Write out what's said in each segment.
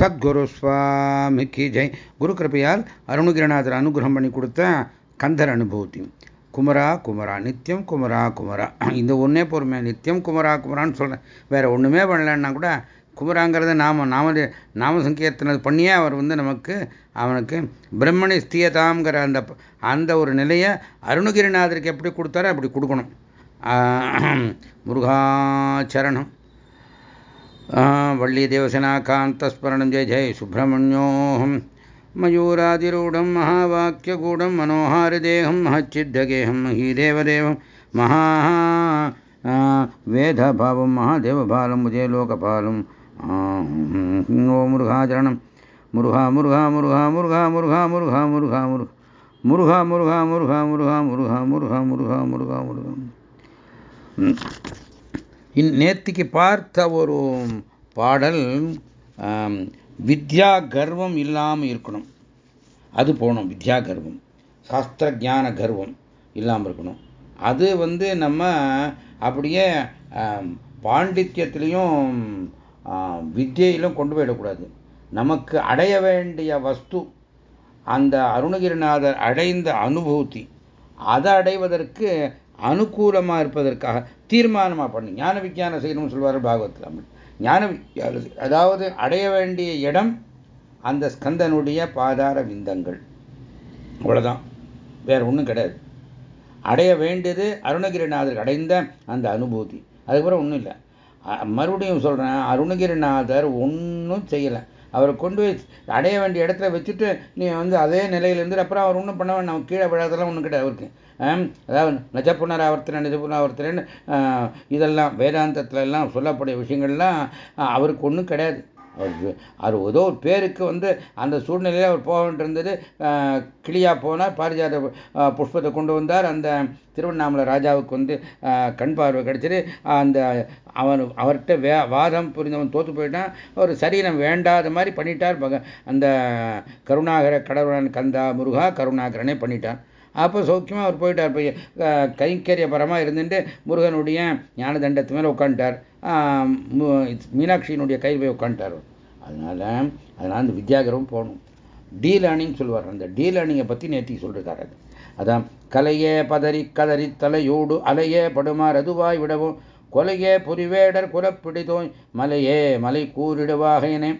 சத்குரு சுவாமிக்கு ஜெய். குரு கிருப்பையால் அருணகிரிநாதர் அனுகிரகம் பண்ணி கொடுத்த கந்தர் அனுபூதி. குமரா குமரா நித்தியம் குமரா குமரா. இந்த ஒன்றே பொறுமை நித்தியம் குமரா குமரான்னு சொல்கிறேன் வேறு ஒன்றுமே பண்ணலன்னா கூட குமராங்கிறத நாம நாம நாம சங்கீர்த்தனை பண்ணியே அவர் வந்து நமக்கு அவனுக்கு பிரம்மணி ஸ்தியதாங்கிற அந்த அந்த ஒரு நிலையை அருணகிரிநாதருக்கு எப்படி கொடுத்தாரோ அப்படி கொடுக்கணும். முருகாச்சரணம் वल्ली देवसेनाकान्तस्मरणं जय जय सुब्रह्मण्योऽहं मयूरादिरूढं महावाक्यगूढं मनोहारिदेहं महच्चिद्दगेहं महीदेवदेवं महा वेदभावं महादेवबालं मुजे लोकपालं ओ मुरुघाचरणं मुरुघा मुरुघा मुरुघा मुरुघा मुरुघा मुरुघा मुरुघा मुरुघा मुरुघा मुरुघा मुरुघा मुरुघा मुरुघा मुरुघा मुरुघा मुरुघा நேத்திக்கு பார்த்த ஒரு பாடல் வித்யா கர்வம் இல்லாமல் இருக்கணும். அது போகணும் வித்யா கர்வம். சாஸ்திர ஜான கர்வம் இல்லாமல் இருக்கணும். அது வந்து நம்ம அப்படியே பாண்டித்யத்திலையும் வித்தியிலும் கொண்டு போயிடக்கூடாது. நமக்கு அடைய வேண்டிய வஸ்து அந்த அருணகிரிநாதர் அடைந்த அனுபூதி அதை அடைவதற்கு அனுகூலமாக இருப்பதற்காக தீர்மானமாக பண்ணு. ஞான விஞ்ஞானம் செய்யணும்னு சொல்வார் பாகவத்தில் ஞான அதாவது அடைய வேண்டிய இடம் அந்த ஸ்கந்தனுடைய பாதார விந்தங்கள். அவ்வளோதான் வேற ஒன்றும் கிடையாது. அடைய வேண்டியது அருணகிரிநாதர் அடைந்த அந்த அனுபூதி. அதுக்கப்புறம் ஒன்றும் இல்லை. மறுபடியும் சொல்கிறேன் அருணகிரிநாதர் ஒன்றும் செய்யலை. அவரை கொண்டு போய் அடைய வேண்டிய இடத்துல வச்சுட்டு நீ வந்து அதே நிலையிலேருந்து அப்புறம் அவர் ஒன்றும் பண்ண வேண்டாம் கீழே விழாதெல்லாம் ஒன்றும் கிடையாது அவருக்கு. அதாவது நஜ புனராவர்த்தனை நிஜ புனராவர்த்தனைன்னு இதெல்லாம் வேதாந்தத்துல எல்லாம் சொல்லக்கூடிய விஷயங்கள்லாம் அவருக்கு ஒன்றும் கிடையாது. அவர் ஏதோ ஒரு பேருக்கு வந்து அந்த சூழ்நிலையில் அவர் போக வேண்டியிருந்தது. கிளியாக போனால் பாரிஜாத புஷ்பத்தை கொண்டு வந்தார். அந்த திருவண்ணாமலை ராஜாவுக்கு வந்து கண் பார்வை கிடைச்சது. அந்த அவன் அவர்கிட்ட வே வாதம் புரிந்தவன் தோற்று போயிட்டான். ஒரு சரீரம் வேண்டாத மாதிரி பண்ணிட்டார். அந்த கருணாகர கடவுளன் கந்தா முருகா கருணாகரனே பண்ணிட்டான். அப்போ சௌக்கியமாக அவர் போயிட்டார். போய் கைங்கரியபரமாக இருந்துட்டு முருகனுடைய ஞான தண்டத்து மேலே உட்காந்துட்டார் மீனாட்சியினுடைய கையில் போய் உட்காந்துட்டார் அதனால அதனால் அந்த வித்யாகரம் போகணும். டீ லேர்னிங் சொல்லுவார் அந்த டீ லேர்னிங்கை பற்றி நேற்றி சொல்லிருக்காரு அது. அதான் கலையே பதறி கதறி தலையோடு அலையே படுமார் அதுவாய் விடவும் கொலையே புரிவேடர் குலப்பிடிதோய் மலையே மலை கூறிடுவாகனே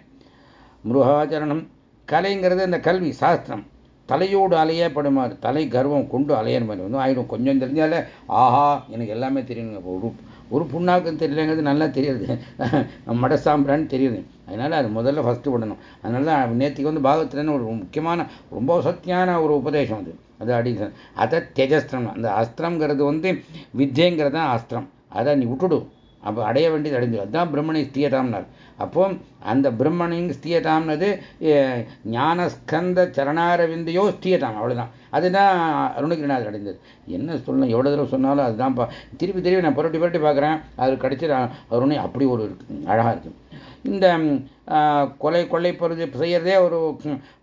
முருகாச்சரணம் கலைங்கிறது இந்த கல்வி சாஸ்திரம். தலையோடு அலையப்படும் படுமாறு தலை கர்வம் கொண்டு அலையிற மாதிரி வந்து ஆயிடும். கொஞ்சம் தெரிஞ்சாலே ஆஹா எனக்கு எல்லாமே தெரியணுங்க ஒரு ஒரு புண்ணாக்கும் தெரியலங்கிறது நல்லா தெரியுது. மடசாம்பிரான்னு தெரியுது. அதனால் அது முதல்ல ஃபஸ்ட்டு விடணும். அதனால நேற்றுக்கு வந்து பாகத்துலன்னு ஒரு முக்கியமான ரொம்ப சக்தியான ஒரு உபதேசம் அது. அது அடி அதை தெஜஸ்திரம். அந்த அஸ்திரங்கிறது வந்து வித்யங்கிறது தான் அஸ்திரம். அதை நீ விட்டுடும் அப்போ அடைய வேண்டியது அடைஞ்சு அதுதான் பிரம்மனை ஸ்தியதாம்னார். அப்போ அந்த பிரம்மனின் ஸ்தியதாம்னது ஞானஸ்கந்த சரணாரவிந்தையோ ஸ்தியதாம் அவ்வளோதான் அதுதான் அருணகிரிநாதர் அடைந்தது. என்ன சொல்லணும் எவ்வளோ தடவை சொன்னாலும் அதுதான்ப்பா திருப்பி திருப்பி நான் புரட்டி புரட்டி பார்க்குறேன். அது கிடைச்சி அருணை அப்படி ஒரு அழகாக இருக்கும். இந்த கொலை கொள்ளை பொருள் செய்யறதே ஒரு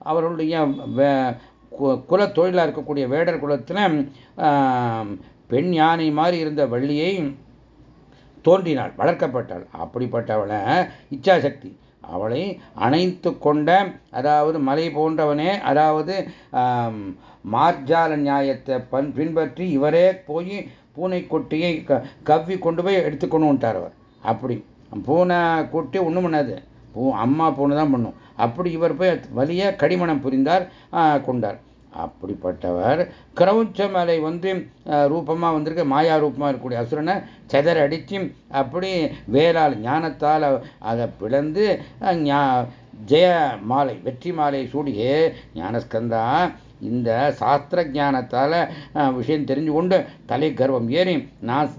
அவர்களுடைய குல தொழிலாக இருக்கக்கூடிய வேடர் குலத்தில் பெண் யானை மாதிரி இருந்த வள்ளியை தோன்றினாள் வளர்க்கப்பட்டாள். அப்படிப்பட்டவளை இச்சாசக்தி. அவளை அணைத்து கொண்ட அதாவது மலை போன்றவனே அதாவது மார்ஜால நியாயத்தை பன் பின்பற்றி இவரே போய் பூனை கொட்டியை க கவ்வி கொண்டு போய் எடுத்துக்கொண்டு வந்துட்டார் அவர். அப்படி. பூனை கொட்டி ஒன்றும் பண்ணாது. பூ அம்மா பூனை தான் பண்ணும். அப்படி இவர் போய் வலிய கடிமணம் புரிந்தார் கொண்டார். அப்படிப்பட்டவர். கிரௌச்ச மலை வந்து ரூபமாக வந்திருக்க. மாயா ரூபமாக இருக்கக்கூடிய அசுரனை செதற அடித்து அப்படி வேளால் ஞானத்தால் அதை பிளந்து ஜெய மாலை வெற்றி மாலை சூடியே ஞானஸ்கந்தா இந்த சாஸ்திர ஜானத்தால் விஷயம் தெரிஞ்சு கொண்டு தலை கர்வம். ஏறி நான்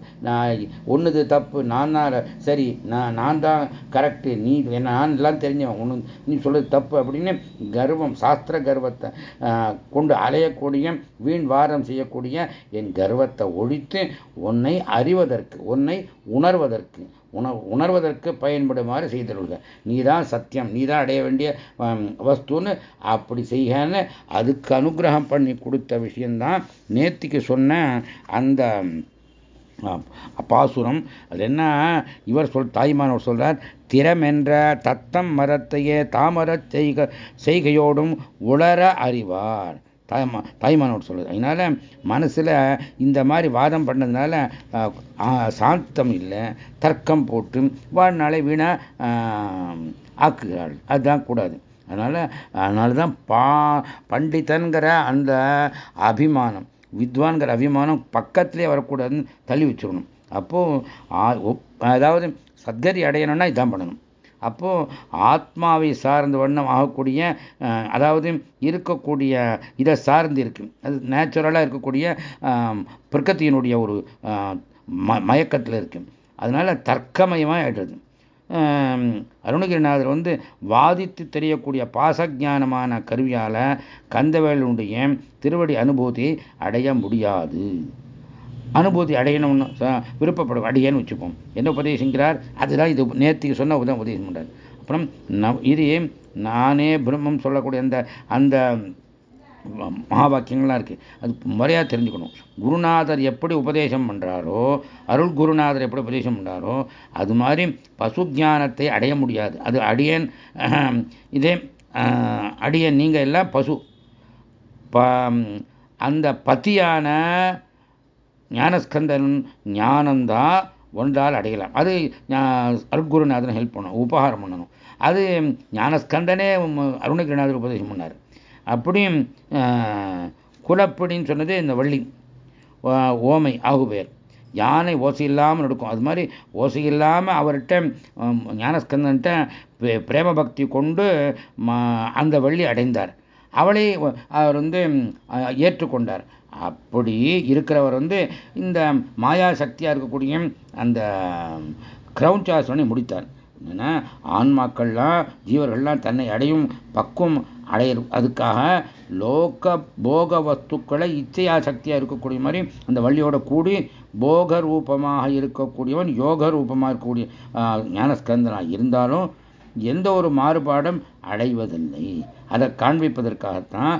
ஒன்றுது தப்பு நான் தான் சரி நான் நான் தான் கரெக்டு நீ நான் எல்லாம் தெரிஞ்சவன் ஒன்று நீ சொல்லுது தப்பு அப்படின்னு கர்வம் சாஸ்திர கர்வத்தை கொண்டு அலையக்கூடிய வீண் வாரம் செய்யக்கூடிய என் கர்வத்தை ஒழித்து உன்னை அறிவதற்கு உன்னை உணர்வதற்கு உண உணர்வதற்கு பயன்படுமாறு செய்தருள்க. நீ தான் சத்தியம் நீ தான் அடைய வேண்டிய வஸ்துன்னு அப்படி செய்யன்னு அதுக்கு அனுகிரகம் பண்ணி கொடுத்த விஷயந்தான் நேத்திக்கு சொன்ன அந்த பாசுரம் அது என்ன? இவர் சொல் தாய்மானவர் சொல்றார் திறமென்ற தத்தம் மரத்தையே தாமரச் செய்க செய்கையோடும் உளர அறிவார். தாய்மா தாய்மானோடு சொல்லுது. அதனால மனசில் இந்த மாதிரி வாதம் பண்ணதுனால சாந்தம் இல்லை தர்க்கம் போட்டு வாழ்நாளை வீணா ஆக்குகிறாள். அதுதான் கூடாது. அதனால் அதனால தான் பா பண்டிதன்கிற அந்த அபிமானம் வித்வான்கிற அபிமானம் பக்கத்திலே வரக்கூடாதுன்னு தள்ளி வச்சிடணும். அப்போது அதாவது சத்கதி அடையணும்னா இதான் பண்ணணும். அப்போ ஆத்மாவை சார்ந்த வண்ணம் ஆகக்கூடிய அதாவது இருக்கக்கூடிய இதை சார்ந்து இருக்கு. அது நேச்சுரலாக இருக்கக்கூடிய பிரகத்தியினுடைய ஒரு ம மயக்கத்தில் இருக்கு. அதனால தர்க்கமயமாக ஆயிடுறது அருணகிரிநாதர் வந்து வாதித்து தெரியக்கூடிய பாசஜானமான கருவியால் கந்தவேலுடைய திருவடி அனுபூதியை அடைய முடியாது. அனுபூதி அடையணும்னு விருப்பப்படும் அடியேன்னு வச்சுப்போம். என்ன உபதேசிக்கிறார் அதுதான் இது நேர்த்திக்கு சொன்ன உதவி உபதேசம் பண்ணுறார் அப்புறம் இது நானே பிரம்மம் சொல்லக்கூடிய அந்த அந்த மகா வாக்கியங்கள்லாம் அது முறையாக தெரிஞ்சுக்கணும். குருநாதர் எப்படி உபதேசம் பண்ணுறாரோ அருள் குருநாதர் எப்படி உபதேசம் பண்ணுறாரோ அது மாதிரி பசு ஜானத்தை அடைய முடியாது. அது அடியன் இதே அடியன் நீங்கள் எல்லாம் பசு. அந்த பத்தியான ஞானஸ்கந்தன் ஞானந்தான் ஒன்றால் அடையலாம். அது அருட்குருநாதன் ஹெல்ப் பண்ணணும் உபகாரம் பண்ணணும். அது ஞானஸ்கந்தனே அருணகிரிநாதர் உபதேசம் பண்ணார். அப்படியும் குலப்பிடின்னு சொன்னது இந்த வள்ளி ஓமை ஆகுபேர். யானை ஓசை இல்லாமல் நடக்கும். அது மாதிரி ஓசை இல்லாமல் அவர்கிட்ட ஞானஸ்கந்தன்ட்ட பிரேம பக்தி கொண்டு அந்த வள்ளி அடைந்தார். அவளை அவர் வந்து ஏற்றுக்கொண்டார். அப்படி இருக்கிறவர் வந்து இந்த மாயா சக்தியாக இருக்கக்கூடிய அந்த கிரௌஞ்சாசனை முடித்தார். என்னன்னா ஆன்மாக்கள்லாம் ஜீவர்கள்லாம் தன்னை அடையும் பக்குவம் அடைய அதுக்காக லோக போக வஸ்துக்களை இச்சையா சக்தியாக இருக்கக்கூடிய மாதிரி அந்த வள்ளியோட கூடி போக ரூபமாக இருக்கக்கூடியவன் யோக ரூபமாக இருக்கக்கூடிய ஞானஸ்கந்தனாக இருந்தாலும் எந்த ஒரு மாறுபாடும் அடைவதில்லை. அதை காண்பிப்பதற்காகத்தான்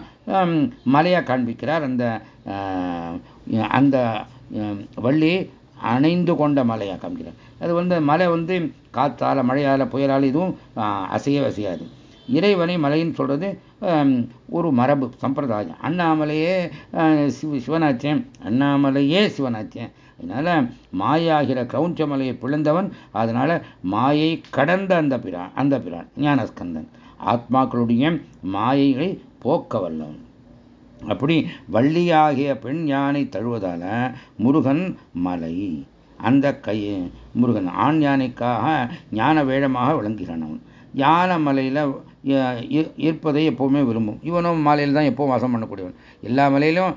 மலையாக காண்பிக்கிறார். அந்த அந்த வள்ளி அணைந்து கொண்ட மலையாக காமிக்கிறார் அது வந்து மலை வந்து காற்றால் மழையால் புயலால் இதுவும் அசைய அசையாது. இறைவனை மலைன்னு சொல்கிறது ஒரு மரபு சம்பிரதாயம். அண்ணாமலையே சிவ சிவனாச்சியம் அண்ணாமலையே சிவனாச்சியம் அதனால மாயாகிற கவுஞ்சமலையை பிழந்தவன் பிளந்தவன் அதனால மாயை கடந்த அந்த பிரான் அந்த பிரான் ஞானஸ்கந்தன். ஆத்மாக்களுடைய மாயைகளை போக்க வல்லவன். அப்படி வள்ளியாகிய பெண் யானை தழுவதால முருகன் மலை. அந்த கை முருகன் ஆண் யானைக்காக ஞான வேழமாக விளங்குகிறான் அவன். ஞான மலையில் இருப்பதை எப்போவுமே விரும்பும். இவனும் மாலையில் தான் எப்போவும் வாசம் பண்ணக்கூடியவன். எல்லா மலையிலும்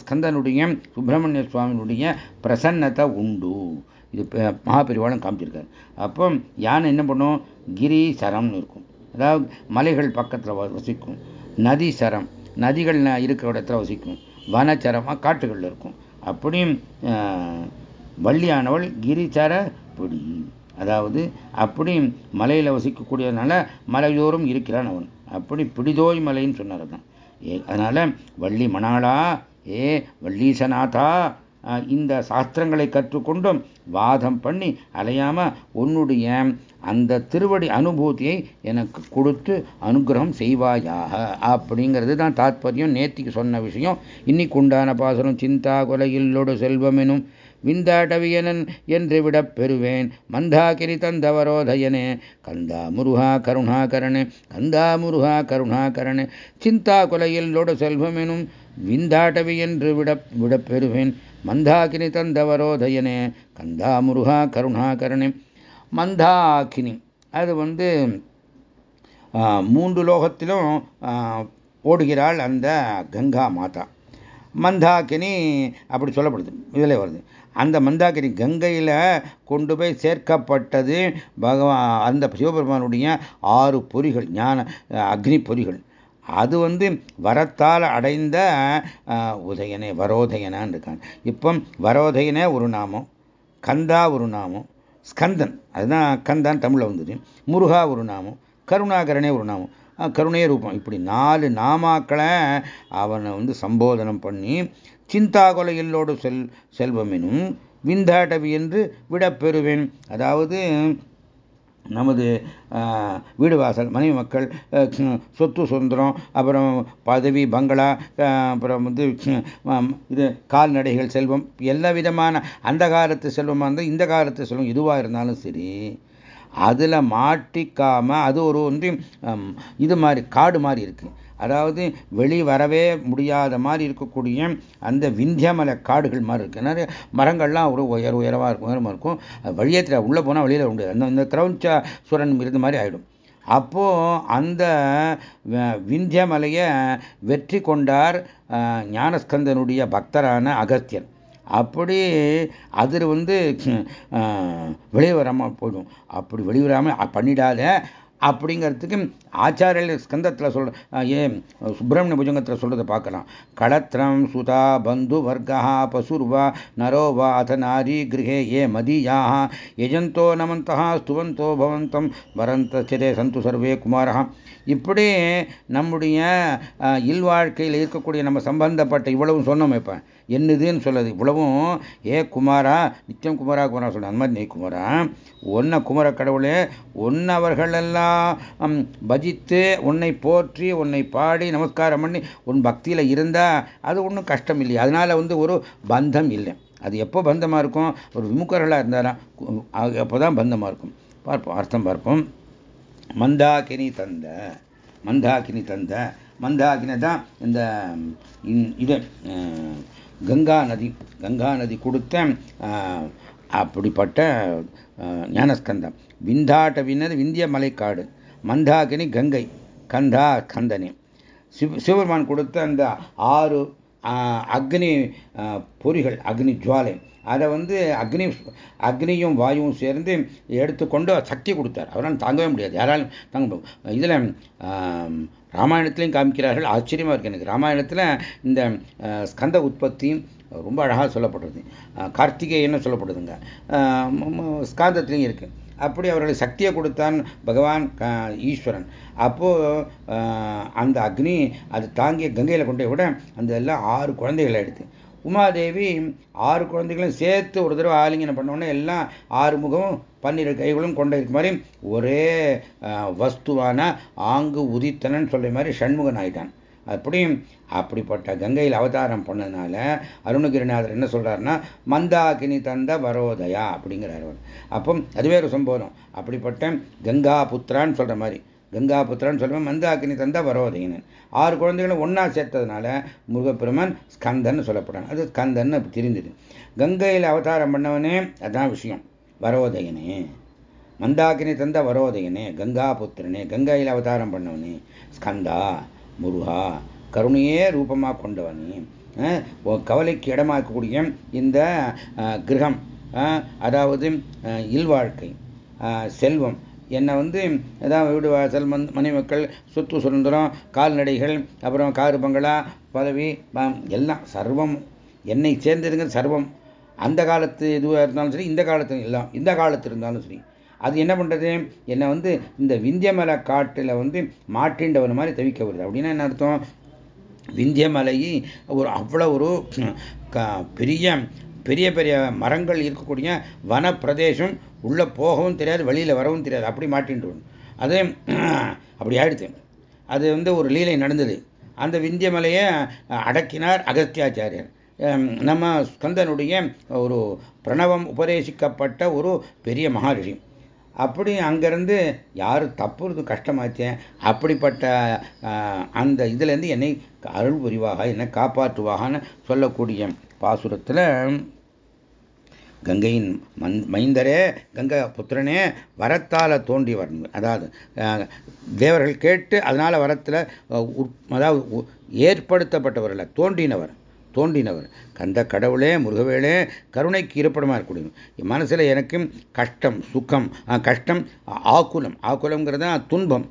ஸ்கந்தனுடைய சுப்பிரமணிய சுவாமியினுடைய பிரசன்னத்தை உண்டு. இது மகாபெரிவாளம் காமிச்சிருக்காரு. அப்போ யானை என்ன பண்ணும்? கிரி சரம்னு இருக்கும். அதாவது மலைகள் பக்கத்தில் வசிக்கும். நதி சரம் நதிகள் இருக்கிற இடத்துல வசிக்கும். வனச்சரமாக காட்டுகளில் இருக்கும். அப்படியும் வள்ளியானவள் கிரிச்சர பிடி அதாவது அப்படி மலையில் வசிக்கக்கூடியதுனால மலையோரும் இருக்கிறான் அவன். அப்படி பிடிதோய் மலைன்னு சொன்னார் தான் ஏ அதனால வள்ளி மணாளா ஏ வள்ளீசநாதா இந்த சாஸ்திரங்களை கற்றுக்கொண்டும் வாதம் பண்ணி அலையாம உன்னுடைய அந்த திருவடி அனுபூதியை எனக்கு கொடுத்து அனுகிரகம் செய்வாயாக. அப்படிங்கிறது தான் தாத்பரியம் நேத்திக்கு சொன்ன விஷயம். இன்னைக்கு உண்டான பாசனம் சிந்தா கொலையில்லோடு செல்வமெனும் விந்தாடவியனன் என்று விடப் பெறுவேன். மந்தாகிரி தந்தவரோதயனே கந்தா முருகா கருணாகரணே கந்தா முருகா கருணாகரணே சிந்தா கொலையில்லோடு செல்வமெனும் விந்தாடவி என்று விட விடப் பெறுவேன். மந்தாகினி தந்தவரோதயனே கந்தா முருகா கருணாகரணே மந்தாகினி அது வந்து மூன்று லோகத்திலும் ஓடுகிறாள் அந்த கங்கா மாதா. மந்தாகினி அப்படி சொல்லப்படுது. இதில் வருது. அந்த மந்தாகினி கங்கையில் கொண்டு போய் சேர்க்கப்பட்டது பகவான் அந்த சிவபெருமானுடைய ஆறு பொறிகள் ஞான அக்னி பொறிகள். அது வந்து வரத்தால் அடைந்த உதயனே வரோதயனான் இருக்காங்க. இப்போ வரோதயனே ஒரு நாமம் கந்தா ஒரு நாமம் ஸ்கந்தன். அதுதான் கந்தான் தமிழில் வந்தது. முருகா ஒரு நாமம் கருணாகரனே ஒரு நாமம். கருணே ரூபம். இப்படி நாலு நாமாக்களை அவனை வந்து சம்போதனம் பண்ணி சிந்தாகொலை கொலையில்லோடு செல் செல்வமெனும் விந்தாடவி என்று விடப்பெறுவேன் அதாவது நமது வீடு வாசல் மனைவி மக்கள் சொத்து சுதந்திரம் அப்புறம் பதவி பங்களா அப்புறம் வந்து இது கால்நடைகள் செல்வம் எல்லா விதமான அந்த காலத்து செல்வமாக இருந்தால் இந்த காலத்து செல்வம் எதுவாக இருந்தாலும் சரி அதில் மாட்டிக்காம அது ஒரு வந்து இது மாதிரி காடு மாதிரி இருக்குது அதாவது வெளி வரவே முடியாத மாதிரி இருக்கக்கூடிய அந்த விந்தியமலை காடுகள் மாதிரி இருக்கு. நிறைய மரங்கள்லாம் ஒரு உயர் உயரமாக இருக்கும் உயரமாக இருக்கும். வழியத்தில் உள்ளே போனால் வெளியில் உண்டு. அந்த இந்த கிரௌஞ்சாசுரன் இருந்த மாதிரி ஆகிடும் அப்போ அந்த விந்தியமலையை வெற்றி கொண்டார் ஞானஸ்கந்தனுடைய பக்தரான அகஸ்தியன் அப்படி அதில் வந்து வெளியே வராமல் போயிடும் அப்படி வெளிவராமல் பண்ணிடாத. அப்படிங்கிறதுக்கு ஆச்சாரியர்கள் ஸ்கந்தத்தில் சொல்ற ஏ சுப்பிரமணிய புஜங்கத்தில் சொல்றதை பார்க்கலாம். களத்திரம் சுதா பந்து வர்க்கா பசுர்வா நரோவா அத நாரி கிரகே ஏ மதியாக எஜந்தோ நமந்தா ஸ்துவந்தோ பவந்தம் வரந்த சிரே சந்து சர்வே குமாரா இப்படி நம்முடைய இல்வாழ்க்கையில் இருக்கக்கூடிய நம்ம சம்பந்தப்பட்ட இவ்வளவும் சொன்னோம் இப்போ. என்னதுன்னு சொல்லுது இவ்வளவும் ஏ குமாரா நித்தியம் குமாரா குமாரா சொல்ல அந்த மாதிரி நீ குமாரா ஒன்ன குமர கடவுளே ஒன்னவர்களெல்லாம் பஜித்து உன்னை போற்றி உன்னை பாடி நமஸ்காரம் பண்ணி உன் பக்தியில் இருந்தால் அது ஒன்றும் கஷ்டம் இல்லையா. அதனால வந்து ஒரு பந்தம் இல்லை. அது எப்போ பந்தமாக இருக்கும்? ஒரு விமுக்கர்களாக இருந்தாலும் அப்போ தான் பந்தமாக இருக்கும். பார்ப்போம் அர்த்தம் பார்ப்போம். மந்தாகினி தந்த மந்தாகினி தந்த மந்தாகினி தான் இந்த இது கங்கா நதி கங்கா நதி கொடுத்த அப்படிப்பட்ட ஞானஸ்கந்தம். விந்தாட்ட விண்ணது விந்திய மலைக்காடு. மந்தாகினி கங்கை கந்தா கந்தனி. சிவ சிவபெருமான் கொடுத்த அந்த ஆறு அக்னி பொறிகள் அக்னி ஜுவாலை. அதை வந்து அக்னி அக்னியும் வாயுவும் சேர்ந்து எடுத்துக்கொண்டு சக்தி கொடுத்தார். அவரால் தாங்கவே முடியாது. யாராலும் தாங்க இதில் ராமாயணத்திலையும் காமிக்கிறார்கள். ஆச்சரியமாக இருக்கு எனக்கு. ராமாயணத்தில் இந்த ஸ்கந்த உற்பத்தி ரொம்ப அழகாக சொல்லப்படுறது. கார்த்திகேயன்னு சொல்லப்படுதுங்க. ஸ்காந்தத்துலேயும் இருக்குது அப்படி அவர்களுக்கு சக்தியை கொடுத்தான் பகவான் ஈஸ்வரன். அப்போது அந்த அக்னி அது தாங்கிய கங்கையில் கொண்டு விட அந்த எல்லாம் ஆறு குழந்தைகளை எடுத்து. உமாதேவி ஆறு குழந்தைகளும் சேர்த்து ஒரு தடவை ஆலிங்கனம் பண்ணோடனே எல்லாம் ஆறு முகமும் பன்னிரு கைகளும் கொண்ட இருக்க மாதிரி ஒரே வஸ்துவான ஆங்கு உதித்தனன்னு சொல்கிற மாதிரி சண்முகன் ஆயிட்டான். அப்படியும் அப்படிப்பட்ட கங்கையில் அவதாரம் பண்ணதுனால அருணகிரிநாதர் என்ன சொல்கிறாருன்னா மந்தாகினி தந்த வரோதயா அப்படிங்கிறார் அவர். அப்போ அதுவே ஒரு சம்போதம் அப்படிப்பட்ட கங்கா புத்திரான்னு சொல்கிற மாதிரி. கங்கா புத்திரான்னு சொல்லுவேன் மந்தாகினி தந்த வரோதயனன். ஆறு குழந்தைகளும் ஒன்றா சேர்த்ததுனால முருகப்பெருமன் ஸ்கந்தன் சொல்லப்படுறான் அது ஸ்கந்தன் அப்படி தெரிஞ்சது கங்கையில் அவதாரம் பண்ணவனே அதான் விஷயம். வரோதயனே. மந்தாகினி தந்த வரோதயனே கங்கா புத்திரனே கங்கையில் அவதாரம் பண்ணவனே ஸ்கந்தா. முருகா கருணையே ரூபமாக கொண்டவன். கவலைக்கு இடமாக்கக்கூடிய இந்த கிரகம் அதாவது இல்வாழ்க்கை செல்வம் என்னை வந்து ஏதாவது வீடு வாசல் மண் மனை மக்கள் சொத்து சுதந்திரம் கால்நடைகள் அப்புறம் காரு பங்களா பதவி எல்லாம் சர்வம். என்னை சேர்ந்ததுங்க சர்வம். அந்த காலத்து இதுவாக இருந்தாலும் சரி இந்த காலத்து எல்லாம் இந்த காலத்து இருந்தாலும் சரி. அது என்ன பண்ணுறது என்னை வந்து இந்த விந்தியமலை காட்டில் வந்து மாட்டின்றவன் மாதிரி தவிக்க வருது அப்படின்னா என்ன அர்த்தம்? விந்தியமலையை ஒரு அவ்வளோ ஒரு பெரிய பெரிய பெரிய மரங்கள் இருக்கக்கூடிய வன பிரதேசம் உள்ளே போகவும் தெரியாது வெளியில் வரவும் தெரியாது. அப்படி மாட்டின்று அது அப்படி ஆயிடுச்சு அது வந்து ஒரு லீலை நடந்தது. அந்த விந்தியமலையை அடக்கினார் அகஸ்தியாச்சாரியர் நம்ம ஸ்கந்தனுடைய ஒரு பிரணவம் உபதேசிக்கப்பட்ட ஒரு பெரிய மகாரிஷி. அப்படி அங்கேருந்து யார் தப்புறது கஷ்டமாச்சேன் அப்படிப்பட்ட அந்த இதுலேருந்து என்னை அருள் புரிவாக என்னை காப்பாற்றுவாகன்னு சொல்லக்கூடிய பாசுரத்தில் கங்கையின் மந் மைந்தரே கங்கை புத்திரனே வரத்தால் தோன்றி வரணும் அதாவது தேவர்கள் கேட்டு அதனால் வரத்தில் அதாவது ஏற்படுத்தப்பட்டவர்கள் தோன்றினவர். தோன்றினவர் கந்த கடவுளே முருகவேளே கருணைக்கு இருப்படமா இருக்கக்கூடிய மனசில் எனக்கும் கஷ்டம் சுகம் கஷ்டம் ஆக்குலம் ஆக்குலம்ங்கிறது துன்பம்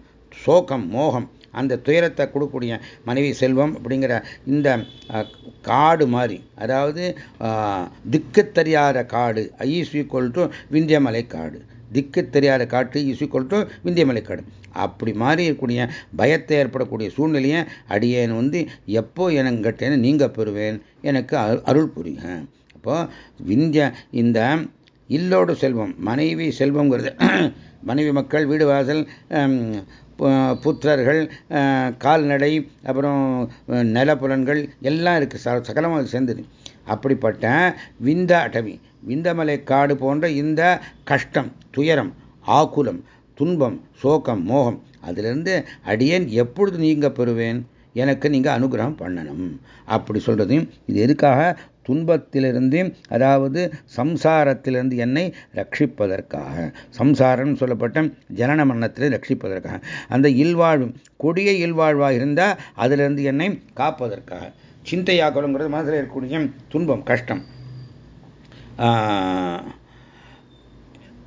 சோகம் மோகம். அந்த துயரத்தை கொடுக்கக்கூடிய மனைவி செல்வம் அப்படிங்கிற இந்த காடு மாதிரி. அதாவது திக்கு தெரியாத காடு. ஐஸ் ஈக்குவல் டு விந்தியமலை காடு. திக்கு தெரியாத காட்டு இஸ் விந்தியமலைக்காடு. விந்தியமலை காடு அப்படி மாறி இருக்கக்கூடிய பயத்தை ஏற்படக்கூடிய சூழ்நிலையை அடியேன் வந்து எப்போ எனங்கிட்டேன்னு நீங்க பெறுவேன் எனக்கு அருள் புரியுங்க அப்போ விந்திய இந்த இல்லோடு செல்வம் மனைவி செல்வங்கிறது மனைவி மக்கள் வீடு வாசல் புத்திரர்கள் கால்நடை அப்புறம் நிலப்புலன்கள் எல்லாம் இருக்குது சகலமாக சேர்ந்தது அப்படிப்பட்ட விந்த அட்டவி விந்தமலை காடு போன்ற இந்த கஷ்டம் துயரம் ஆக்குலம் துன்பம் சோகம் மோகம் அதிலிருந்து அடியேன் எப்பொழுது நீங்க பெறுவேன்? எனக்கு நீங்கள் அனுகிரகம் பண்ணணும். அப்படி சொல்கிறதையும் இது எதுக்காக? துன்பத்திலிருந்து அதாவது சம்சாரத்திலிருந்து என்னை ரட்சிப்பதற்காக. சம்சாரம் சொல்லப்பட்ட ஜனன மன்னத்தில் ரட்சிப்பதற்காக. அந்த இல்வாழ்வு கொடிய இல்வாழ்வாக இருந்தால் அதிலிருந்து என்னை காப்பதற்காக. சிந்தையாக்கணுங்கிறது மனசில் இருக்கக்கூடிய துன்பம் கஷ்டம்.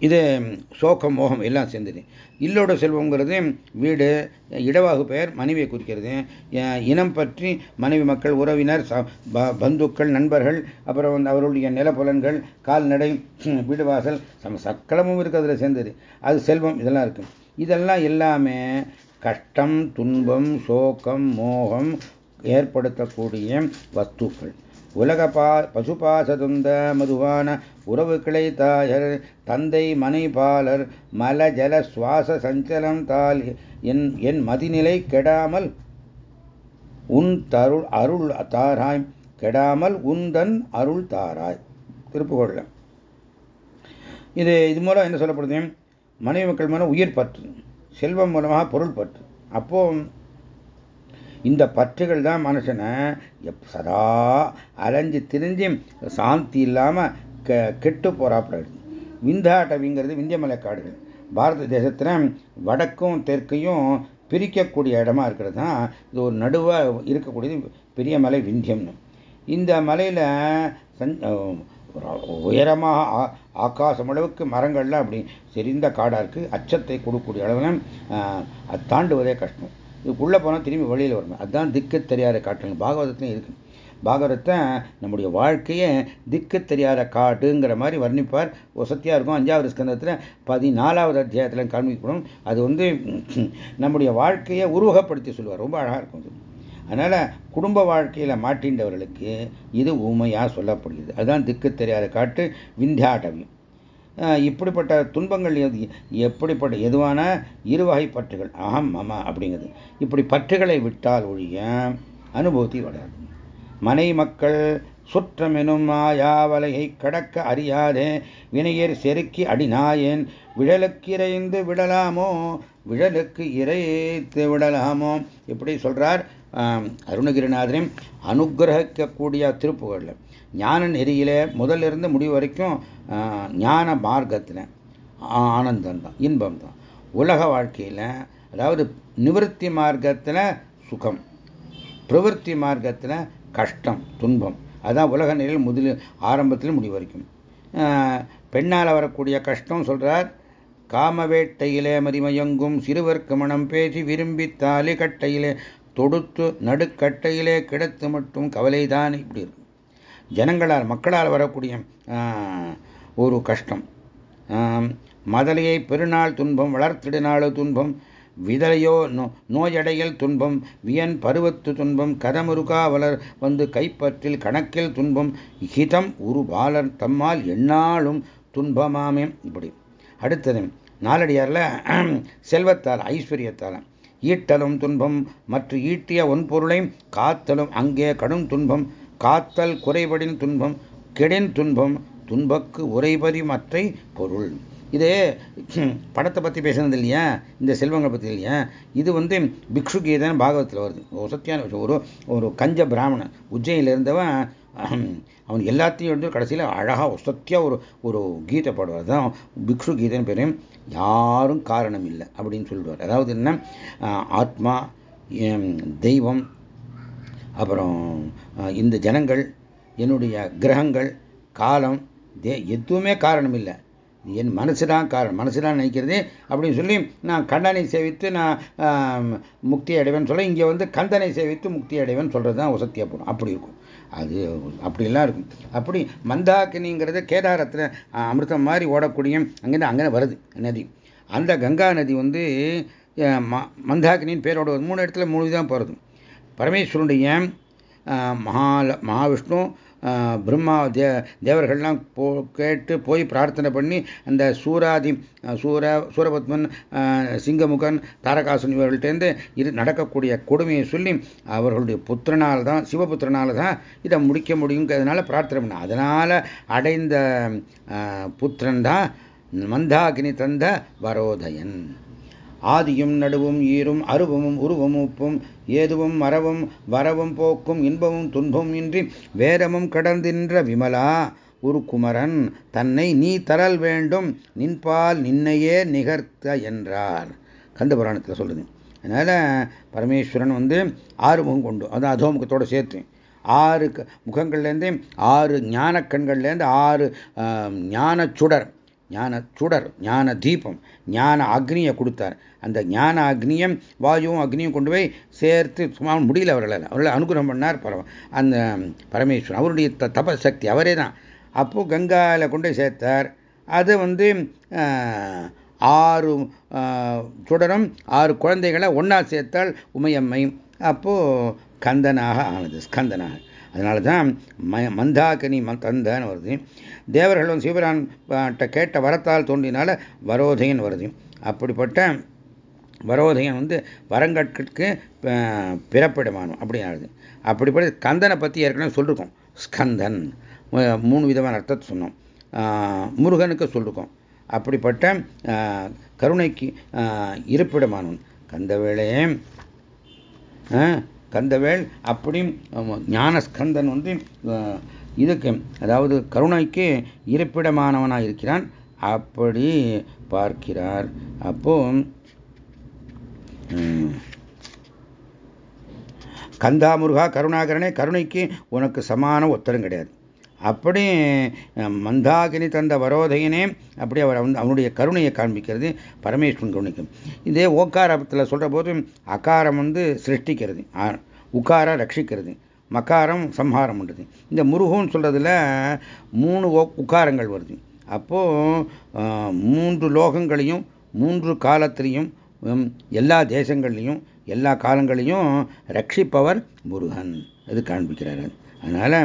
இது சோகம் மோகம் எல்லாம் சேர்ந்தது. இல்லோட செல்வங்கிறது வீடு இடவாகு பெயர் மனைவியை குறிக்கிறது. இனம் பற்றி மனைவி மக்கள் உறவினர் பந்துக்கள் நண்பர்கள் அப்புறம் வந்து அவருடைய நிலப்புலன்கள் கால்நடை வீடு வாசல் சக்கலமும் இருக்கு அதில் சேர்ந்தது. அது செல்வம் இதெல்லாம் இருக்கு. இதெல்லாம் எல்லாமே கஷ்டம் துன்பம் சோகம் மோகம் ஏற்படுத்தக்கூடிய வஸ்துக்கள். உலக பா பசுபாசதுந்த மதுவான உறவுகளை தாயர் தந்தை மனைபாலர் மல ஜல சுவாச சஞ்சலம் தால் என் என் மதிநிலை கெடாமல் உன் தருள் அருள் தாராய் கெடாமல் உந்தன் அருள் தாராய். திருப்புகொள்ள இது இது மூலம் என்ன சொல்லப்படுது? மனைவி மக்கள் மூலம் உயிர் பற்று செல்வம் மூலமாக பொருள் பற்று. அப்போது இந்த பற்றுகள் தான் மனுஷனை சதா அலைஞ்சு திரிஞ்சு சாந்தி இல்லாமல் கெட்டு போறாப்புல விந்தாட்டவிங்கிறது விந்தியமலை காடுகள் பாரத தேசத்தில் வடக்கும் தெற்கையும் பிரிக்கக்கூடிய இடமா இருக்கிறது தான். இது ஒரு நடுவாக இருக்கக்கூடியது பெரிய மலை விந்தியம்னு. இந்த மலையில் உயரமாக ஆகாசம் அளவுக்கு மரங்கள்லாம் அப்படி செறிந்த காடாக இருக்குது அச்சத்தை கொடுக்கக்கூடிய அளவில் அது தாண்டுவதே கஷ்டம். இதுக்குள்ளே போனால் திரும்பி வெளியில் வரணும் அதுதான் திக்கு தெரியாத காட்டுங்க. பாகவதத்துலையும் இருக்கு. பாகவதத்தை நம்முடைய வாழ்க்கையை திக்கு தெரியாத காட்டுங்கிற மாதிரி வர்ணிப்பார். வசத்தியாக இருக்கும். அஞ்சாவது ஸ்கந்தத்தில் பதினாலாவது அத்தியாயத்தில் காண்பிக்கப்படும். அது வந்து நம்முடைய வாழ்க்கையை உருவகப்படுத்தி சொல்லுவார். ரொம்ப அழகாக இருக்கும் அதனால் குடும்ப வாழ்க்கையில் மாட்டின்றவர்களுக்கு இது ஊமையாக சொல்லப்படுகிறது. அதுதான் திக்கு தெரியாத காட்டு விந்தியாட்டவி இப்படிப்பட்ட துன்பங்கள் எது எப்படிப்பட்ட எதுவான இருவகை பற்றுகள்? அகம் மம அப்படிங்கிறது இப்படி பற்றுகளை விட்டால் ஒழிய அனுபூதி வராது. மனை மக்கள் சுற்றம் எனும் மாயாவலையை கடக்க அறியாதே வினையர் செருக்கி அடிநாயேன் விழலுக்கு இறைந்து விடலாமோ விழலுக்கு இறைத்து விடலாமோ இப்படி சொல்றார் அருணகிரிநாதரின் அனுகிரகிக்கக்கூடிய திருப்புகளில் ஞான நெறியில முதலிருந்து முடிவு வரைக்கும் ஞான மார்க்கத்தில் ஆனந்தம் தான் இன்பம் தான். உலக வாழ்க்கையில் அதாவது நிவர்த்தி மார்க்கத்தில் சுகம் பிரவருத்தி மார்க்கத்தில் கஷ்டம் துன்பம். அதுதான் உலக நிலையில் முதலில் ஆரம்பத்தில் முடிவு வரைக்கும். பெண்ணால் வரக்கூடிய கஷ்டம் சொல்கிறார் காமவேட்டையிலே மதிமயங்கும் சிறுவர்க்கு மனம் பேசி விரும்பி தாலி கட்டையிலே தொடுத்து நடுக்கட்டையிலே கிடத்து மட்டும் கவலைதான் இப்படி இருக்கு. ஜனங்களால் மக்களால் வரக்கூடிய ஒரு கஷ்டம். மதலையை பெருநாள் துன்பம் வளர்த்திடுநாள் துன்பம் விதலையோ நோயடையல் துன்பம் வியன் பருவத்து துன்பம் கதமுருகா வளர் வந்து கைப்பற்றில் கணக்கில் துன்பம் ஹிதம் உரு பாலர் தம்மால் எண்ணாலும் துன்பமாமே. இப்படி. அடுத்தது நாலடியாரில் செல்வத்தால் ஐஸ்வர்யத்தால் ஈட்டலும் துன்பம் மற்றும் ஈட்டிய ஒன்பொருளை காத்தலும் அங்கே கடும் துன்பம் காத்தல் குறைபடின் துன்பம் கெடின் துன்பம் துன்பக்கு உரைபதி மற்றை பொருள். இது படத்தை பற்றி பேசுனது இல்லையா? இந்த செல்வங்களை பற்றி இல்லையா? இது வந்து பிக்ஷு கீதன் பாகவத்தில் வருது. ஒரு சத்தியான விஷயம். ஒரு ஒரு கஞ்ச பிராமணன். உஜ்ஜையில் இருந்தவன் அவன் எல்லாத்தையும் வந்து கடைசியில் அழகாக சத்தியாக ஒரு ஒரு கீதை பாடுவார். தான் பிக்ஷு கீதைன்னு பேர். யாரும் காரணம் இல்லை அப்படின்னு சொல்லுவார். அதாவது என்ன? ஆத்மா தெய்வம் அப்புறம் இந்த ஜனங்கள் என்னுடைய கிரகங்கள் காலம் எதுவுமே காரணம் இல்லை. என் மனசு தான் காரணம். மனசு தான் நினைக்கிறது அப்படின்னு சொல்லி நான் கண்ணனை சேவித்து நான் முக்தி அடைவேன் சொல்ல இங்கே வந்து கந்தனை சேவித்து முக்தி அடைவேன் சொல்கிறது தான் வசத்தியாக போடும் அப்படி இருக்கும். அது அப்படிலாம் இருக்கும். அப்படி மந்தாக்கினிங்கிறது கேதாரத்தில் அமிர்தம் மாதிரி ஓடக்கூடிய அங்கேருந்து அங்கே வருது நதி. அந்த கங்கா நதி வந்து மந்தாக்கினின்னு பேரோட மூணு இடத்துல மூணு தான் போகிறது பரமேஸ்வரனுடைய மகால மகாவிஷ்ணு பிரம்மா தே தேவர்கள்லாம் போ கேட்டு போய் பிரார்த்தனை பண்ணி அந்த சூராதி சூர சூரபத்மன் சிங்கமுகன் தாரகாசன் இவர்கள்ட்டேருந்து இது நடக்கக்கூடிய கொடுமையை சொல்லி அவர்களுடைய புத்திரனால் தான் சிவபுத்திரனால் தான் இதை முடிக்க முடியுங்கிறதுனால பிரார்த்தனை பண்ண. அதனால் அடைந்த புத்திரன் தான் மந்தாகினி தந்த வரோதயன். ஆதியும் நடுவும் ஈரும் அருவமும் உருவம் உப்பும் ஏதுவும் மரவும் வரவும் போக்கும் இன்பமும் துன்பமும் இன்றி வேதமும் கடந்தின்ற விமலா ஒரு குமரன் தன்னை நீ தரல் வேண்டும் நின்பால் நின்னையே நிகர்த்த என்றார். கந்த புராணத்தில் சொல்லுது. அதனால் பரமேஸ்வரன் வந்து ஆறு முகம் கொண்டு அதான் அதோமுகத்தோடு சேர்த்து ஆறு முகங்கள்லேருந்து ஆறு ஞான கண்கள்லேருந்து ஆறு ஞான சுடர் ஞான சுடர் ஞான தீபம் ஞான அக்னியை கொடுத்தார். அந்த ஞான அக்னியம் வாயுவும் அக்னியும் கொண்டு போய் சேர்த்து சும்மா முடியல அவர்களால். அவர்களை அனுகிரகம் பண்ணார் பரவ அந்த பரமேஸ்வரன். அவருடைய த தபசக்தி அவரே தான். அப்போது கங்காவில் கொண்டு போய் சேர்த்தார். அது வந்து ஆறு சுடரும் ஆறு குழந்தைகளை ஒன்றா சேர்த்தால் உமையம்மை. அப்போது கந்தனாக ஆனது ஸ்கந்தனாக. அதனால தான் ம மந்தாகினி தந்தன்னு வருது. தேவர்களும் சிவரான் கேட்ட வரத்தால் தோன்றினால வரோதையன் வருது. அப்படிப்பட்ட வரோதையன் வந்து வரங்கட்கு பிறப்பிடமானும் அப்படின்னு அப்படிப்பட்ட கந்தனை பற்றி ஏற்கனவே சொல்லிருக்கோம். ஸ்கந்தன். மூணு விதமான அர்த்தத்தை சொன்னோம். முருகனுக்கு சொல்லிருக்கோம். அப்படிப்பட்ட கருணைக்கு இருப்பிடமானவன் கந்த வேளையே கந்தவேள் அப்படியும் ஞானஸ்கந்தன் வந்து இதுக்கு அதாவது கருணைக்கு இருப்பிடமானவனாக இருக்கிறான் அப்படி பார்க்கிறார். அப்போ கந்தா முருகா கருணாகரனே கருணைக்கு உனக்கு சமான ஒத்தரம் கிடையாது. அப்படி மந்தாகினி தந்த வரோதையனே அப்படி அவர் வந்து அவனுடைய கருணையை காண்பிக்கிறது பரமேஸ்வரன் கருணைக்கும் இதே ஓக்காரத்தில் சொல்கிற போது அகாரம் வந்து சிருஷ்டிக்கிறது உக்கார ரட்சிக்கிறது மக்காரம் சம்ஹாரம் பண்ணுறது இந்த முருகன் சொல்கிறதுல மூணு உக்காரங்கள் வருது. அப்போது மூன்று லோகங்களையும் மூன்று காலத்திலையும் எல்லா தேசங்கள்லையும் எல்லா காலங்களையும் ரட்சிப்பவர் முருகன். அது காண்பிக்கிறார். அதனால்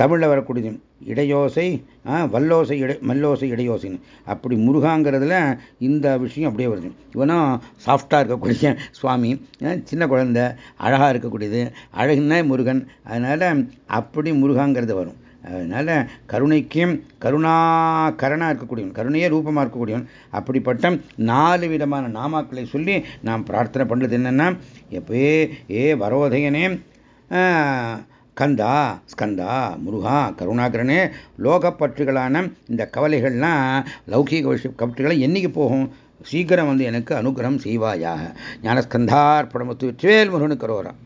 தமிழில் வரக்கூடியது இடையோசை வல்லோசை இடை மல்லோசை இடையோசைன்னு. அப்படி முருகாங்கிறதுல இந்த விஷயம் அப்படியே வருது. இவனும் சாஃப்டாக இருக்கக்கூடிய சுவாமி சின்ன குழந்தை அழகாக இருக்கக்கூடியது அழகுன்னா முருகன். அதனால் அப்படி முருகாங்கிறது வரும். அதனால் கருணைக்கும் கருணாகரனாக இருக்கக்கூடியவன் கருணையே ரூபமாக இருக்கக்கூடியவன். அப்படிப்பட்ட நாலு விதமான நாமாக்களை சொல்லி நாம் பிரார்த்தனை பண்ணுறது என்னென்னா எப்பயே ஏ வரோதயனே கந்தா ஸ்கந்தா முருகா கருணாகரனே லோகப்பற்றுகளான இந்த கவலைகள்லாம் லௌகீக பற்றுகளை என்னைக்கு போகும்? சீக்கிரம் வந்து எனக்கு அனுகிரகம் செய்வாயாக. ஞானஸ்கந்தார்ப்பணமத்து வேல் முருகனுக்கு கரோரம்